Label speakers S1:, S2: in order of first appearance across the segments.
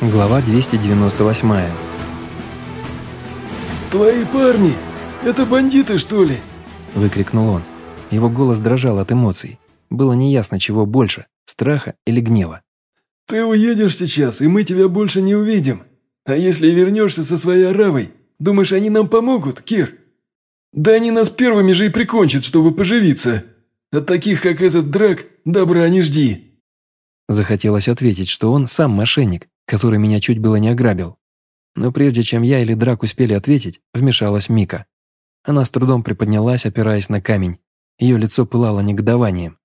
S1: Глава 298.
S2: «Твои парни! Это бандиты, что ли?»
S1: – выкрикнул он. Его голос дрожал от эмоций. Было неясно, чего больше – страха или гнева.
S2: «Ты уедешь сейчас, и мы тебя больше не увидим. А если вернешься со своей оравой, думаешь, они нам помогут, Кир? Да они нас первыми же и прикончат, чтобы поживиться. От таких, как этот драк, добра не жди».
S1: Захотелось ответить, что он сам мошенник, который меня чуть было не ограбил. Но прежде чем я или Драк успели ответить, вмешалась Мика. Она с трудом приподнялась, опираясь на камень. Ее лицо пылало негодованием.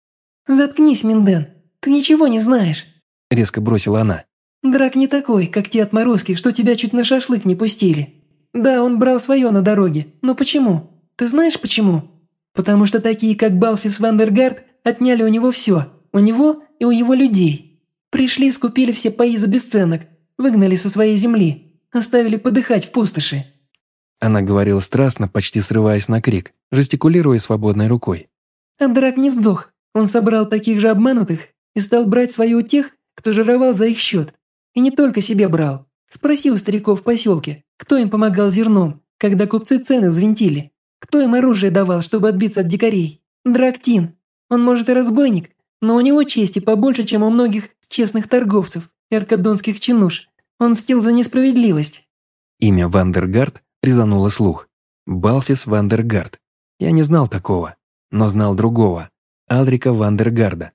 S3: «Заткнись, Минден, ты ничего не знаешь», –
S1: резко бросила она.
S3: «Драк не такой, как те отморозки, что тебя чуть на шашлык не пустили. Да, он брал свое на дороге, но почему? Ты знаешь почему? Потому что такие, как Балфис Вандергард, отняли у него все, у него и у его людей. Пришли, скупили все паи за бесценок, выгнали со своей земли, оставили подыхать в пустоши».
S1: Она говорила страстно, почти срываясь на крик, жестикулируя свободной рукой.
S3: А драк не сдох. Он собрал таких же обманутых и стал брать свое у тех, кто жировал за их счет. И не только себе брал. Спроси у стариков в поселке, кто им помогал зерном, когда купцы цены взвинтили. Кто им оружие давал, чтобы отбиться от дикарей? Драктин. Он может и разбойник, но у него чести побольше, чем у многих честных торговцев и аркадонских чинуш. Он мстил за несправедливость».
S1: Имя Вандергард резануло слух. Балфис Вандергард. Я не знал такого, но знал другого. Алдрика Вандергарда.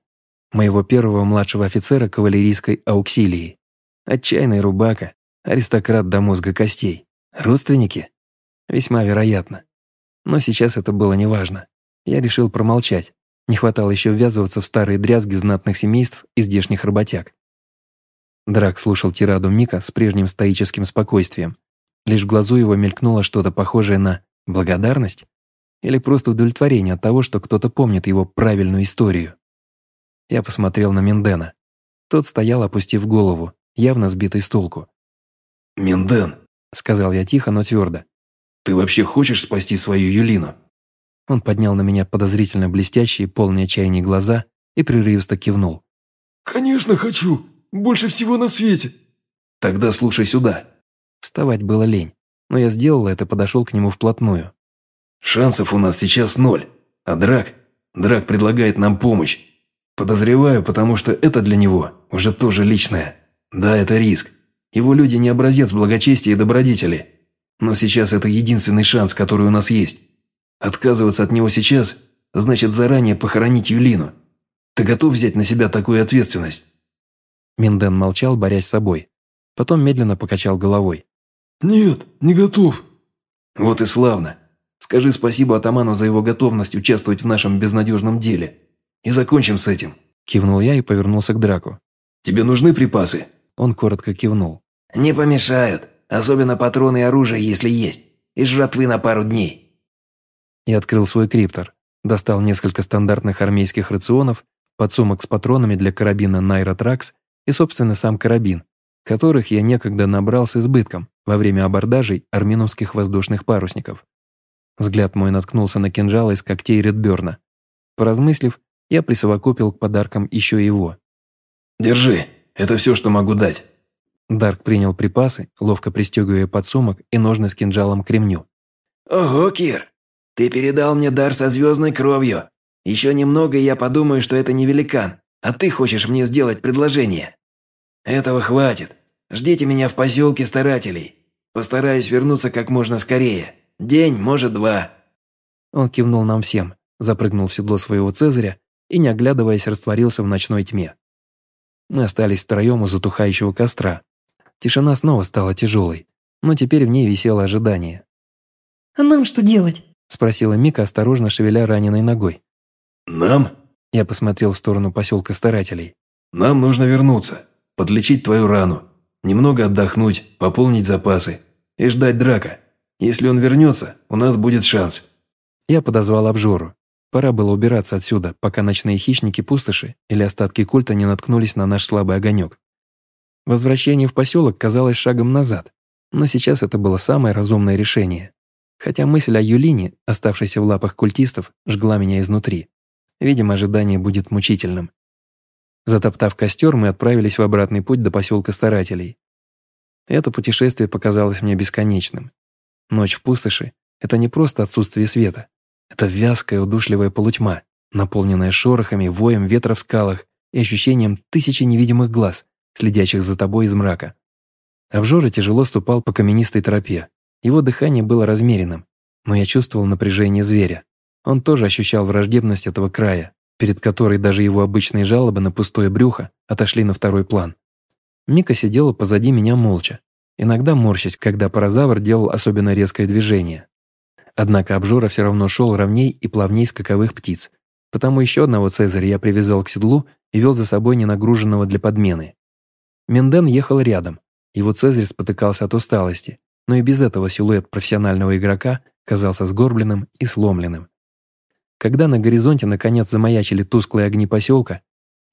S1: Моего первого младшего офицера кавалерийской ауксилии. Отчаянный рубака, аристократ до мозга костей. Родственники? Весьма вероятно. Но сейчас это было неважно. Я решил промолчать. Не хватало еще ввязываться в старые дрязги знатных семейств и здешних работяг. Драк слушал тираду Мика с прежним стоическим спокойствием. Лишь в глазу его мелькнуло что-то похожее на благодарность или просто удовлетворение от того, что кто-то помнит его правильную историю. Я посмотрел на Миндена. Тот стоял, опустив голову, явно сбитый с толку.
S2: «Минден», —
S1: сказал я тихо, но твердо.
S2: «Ты вообще хочешь спасти свою Юлину?»
S1: Он поднял на меня подозрительно блестящие, полные отчаяния глаза и прерывисто кивнул.
S2: «Конечно хочу! Больше всего на свете!» «Тогда слушай сюда!»
S1: Вставать было лень, но я сделал это и подошел к нему вплотную.
S2: «Шансов у нас сейчас ноль, а Драк... Драк предлагает нам помощь. Подозреваю, потому что это для него уже тоже личное. Да, это риск. Его люди не образец благочестия и добродетели. Но сейчас это единственный шанс, который у нас есть. Отказываться от него сейчас значит заранее похоронить Юлину. Ты готов взять на себя такую ответственность?»
S1: Минден молчал, борясь с собой. Потом медленно покачал головой.
S2: «Нет, не готов».
S1: «Вот и славно. Скажи спасибо атаману за его готовность участвовать в нашем безнадежном деле. И закончим с этим». Кивнул я и повернулся к Драку.
S2: «Тебе нужны припасы?»
S1: Он коротко кивнул.
S4: «Не помешают. Особенно патроны и оружие, если есть. И жратвы на пару дней
S1: и открыл свой криптор, достал несколько стандартных армейских рационов, подсумок с патронами для карабина Найра Тракс и, собственно, сам карабин, которых я некогда набрал с избытком во время абордажей арминовских воздушных парусников. Взгляд мой наткнулся на кинжал из когтей Редберна. Поразмыслив, я присовокупил к подаркам еще его.
S2: «Держи, это все, что могу дать».
S1: Дарк принял припасы, ловко пристегивая подсумок и ножны с кинжалом к ремню.
S4: «Ого, Кир, ты передал мне дар со звездной кровью. Еще немного, и я подумаю, что это не великан, а ты хочешь мне сделать предложение. Этого хватит. Ждите меня в поселке старателей. Постараюсь вернуться как можно скорее. День, может, два».
S1: Он кивнул нам всем, запрыгнул в седло своего Цезаря и, не оглядываясь, растворился в ночной тьме. Мы остались втроем у затухающего костра. Тишина снова стала тяжелой, но теперь в ней висело ожидание.
S3: «А нам что делать?»
S1: Спросила Мика, осторожно шевеля раненой ногой.
S2: «Нам?»
S1: Я посмотрел в сторону поселка старателей.
S2: «Нам нужно вернуться, подлечить твою рану, немного отдохнуть, пополнить запасы и ждать драка. Если он вернется, у нас будет шанс».
S1: Я подозвал обжору. Пора было убираться отсюда, пока ночные хищники пустоши или остатки культа не наткнулись на наш слабый огонек. Возвращение в поселок казалось шагом назад, но сейчас это было самое разумное решение. Хотя мысль о Юлине, оставшейся в лапах культистов, жгла меня изнутри. Видимо, ожидание будет мучительным. Затоптав костер, мы отправились в обратный путь до поселка старателей. Это путешествие показалось мне бесконечным. Ночь в пустоши — это не просто отсутствие света. Это вязкая, удушливая полутьма, наполненная шорохами, воем ветра в скалах и ощущением тысячи невидимых глаз, следящих за тобой из мрака. Обжора тяжело ступал по каменистой тропе. Его дыхание было размеренным, но я чувствовал напряжение зверя. Он тоже ощущал враждебность этого края, перед которой даже его обычные жалобы на пустое брюхо отошли на второй план. Мика сидела позади меня молча, иногда морщась, когда паразавр делал особенно резкое движение. Однако обжора все равно шел ровней и плавней скаковых птиц, потому еще одного Цезаря я привязал к седлу и вел за собой ненагруженного для подмены. Менден ехал рядом, его Цезарь спотыкался от усталости, но и без этого силуэт профессионального игрока казался сгорбленным и сломленным. Когда на горизонте наконец замаячили тусклые огни поселка,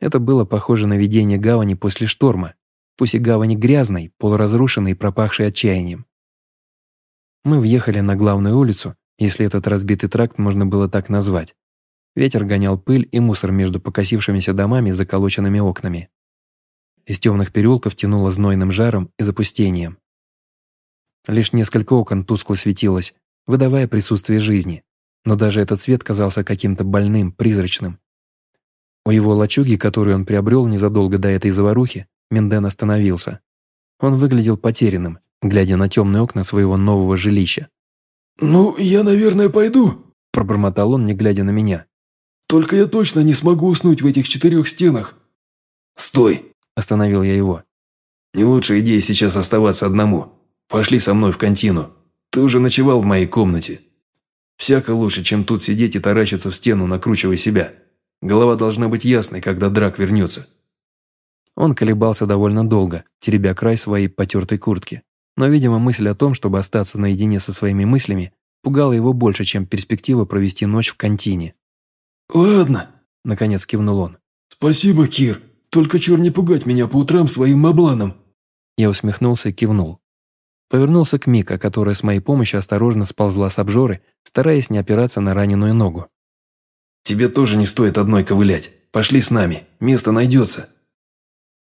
S1: это было похоже на видение гавани после шторма, пусть и гавани грязной, полуразрушенной и пропахшей отчаянием. Мы въехали на главную улицу, если этот разбитый тракт можно было так назвать. Ветер гонял пыль и мусор между покосившимися домами и заколоченными окнами. Из темных переулков тянуло знойным жаром и запустением. Лишь несколько окон тускло светилось, выдавая присутствие жизни, но даже этот свет казался каким-то больным, призрачным. У его лачуги, которую он приобрел незадолго до этой заварухи, Менден остановился. Он выглядел потерянным, глядя на темные окна своего нового жилища.
S2: «Ну, я, наверное, пойду», –
S1: пробормотал он, не глядя на меня.
S2: «Только я точно не смогу уснуть в этих четырех стенах». «Стой!»
S1: – остановил я его.
S2: «Не лучшая идея сейчас оставаться одному. Пошли со мной в контину. Ты уже ночевал в моей комнате. Всяко лучше, чем тут сидеть и таращиться в стену, накручивая себя. Голова должна быть ясной, когда драк вернется».
S1: Он колебался довольно долго, теребя край своей потертой куртки. Но, видимо, мысль о том, чтобы остаться наедине со своими мыслями, пугала его больше, чем перспектива провести ночь в контине.
S2: «Ладно», –
S1: наконец кивнул он.
S2: «Спасибо, Кир. Только чур не пугать меня по утрам своим мабланом».
S1: Я усмехнулся и кивнул. Повернулся к Мика, которая с моей помощью осторожно сползла с обжоры, стараясь не опираться на раненую ногу.
S2: «Тебе тоже не стоит одной ковылять. Пошли с нами. Место найдется».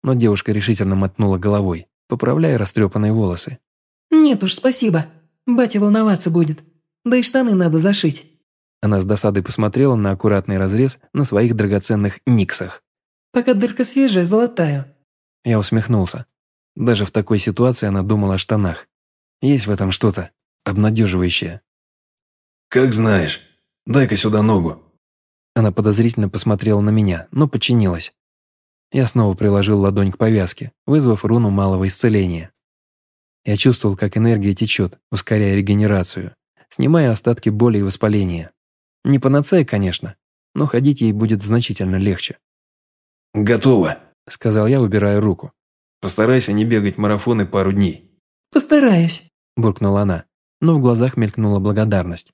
S1: Но девушка решительно мотнула головой, поправляя растрепанные волосы.
S3: «Нет уж, спасибо. Батя волноваться будет. Да и штаны надо зашить».
S1: Она с досадой посмотрела на аккуратный разрез на своих драгоценных никсах.
S3: «Пока дырка свежая, золотая».
S1: Я усмехнулся. Даже в такой ситуации она думала о штанах. Есть в этом что-то обнадеживающее.
S2: «Как знаешь. Дай-ка сюда ногу».
S1: Она подозрительно посмотрела на меня, но подчинилась. Я снова приложил ладонь к повязке, вызвав руну малого исцеления. Я чувствовал, как энергия течет, ускоряя регенерацию, снимая остатки боли и воспаления. Не панацея, конечно, но ходить ей будет значительно легче.
S2: «Готово», —
S1: сказал я, убирая руку.
S2: «Постарайся не бегать марафоны пару дней».
S3: «Постараюсь», –
S1: буркнула она, но в глазах мелькнула благодарность.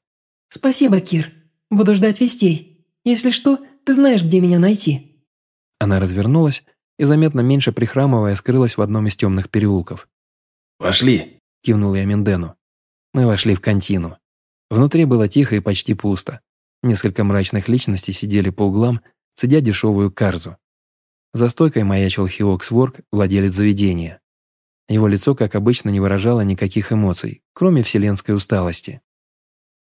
S3: «Спасибо, Кир. Буду ждать вестей. Если что, ты знаешь, где меня найти».
S1: Она развернулась и, заметно меньше прихрамывая, скрылась в одном из темных переулков.
S2: «Пошли!»
S1: – кивнул я Мендену. Мы вошли в контину. Внутри было тихо и почти пусто. Несколько мрачных личностей сидели по углам, цедя дешевую карзу. За стойкой маячил Хиокс Ворк, владелец заведения. Его лицо, как обычно, не выражало никаких эмоций, кроме вселенской усталости.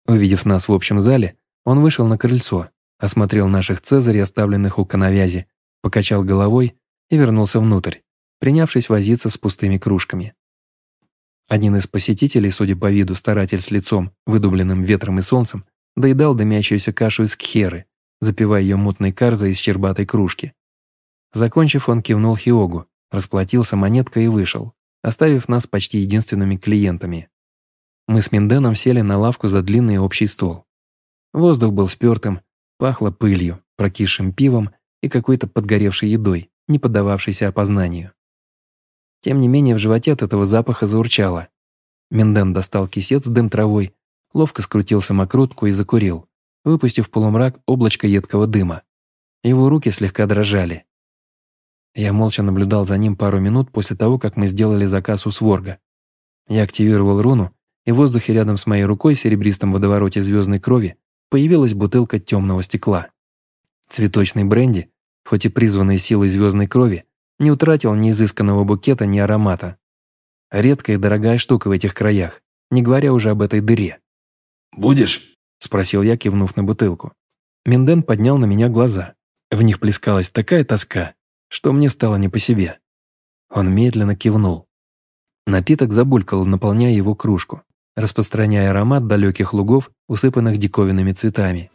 S1: Увидев нас в общем зале, он вышел на крыльцо, осмотрел наших цезарей, оставленных у коновязи, покачал головой и вернулся внутрь, принявшись возиться с пустыми кружками. Один из посетителей, судя по виду старатель с лицом, выдубленным ветром и солнцем, доедал дымящуюся кашу из кхеры, запивая ее мутной карзой из щербатой кружки. Закончив, он кивнул Хиогу, расплатился монеткой и вышел оставив нас почти единственными клиентами. Мы с Минденом сели на лавку за длинный общий стол. Воздух был спёртым, пахло пылью, прокисшим пивом и какой-то подгоревшей едой, не поддававшейся опознанию. Тем не менее, в животе от этого запаха заурчало. Минден достал кисет с дым травой, ловко скрутил самокрутку и закурил, выпустив в полумрак облачко едкого дыма. Его руки слегка дрожали. Я молча наблюдал за ним пару минут после того, как мы сделали заказ у Сворга. Я активировал руну, и в воздухе рядом с моей рукой в серебристом водовороте звездной крови появилась бутылка темного стекла. Цветочный бренди, хоть и призванный силой звездной крови, не утратил ни изысканного букета, ни аромата. Редкая и дорогая штука в этих краях, не говоря уже об этой дыре.
S2: «Будешь?» – спросил я, кивнув на бутылку.
S1: Минден поднял на меня глаза. В них плескалась такая тоска, что мне стало не по себе. Он медленно кивнул. Напиток забулькал, наполняя его кружку, распространяя аромат далеких лугов, усыпанных диковинными цветами.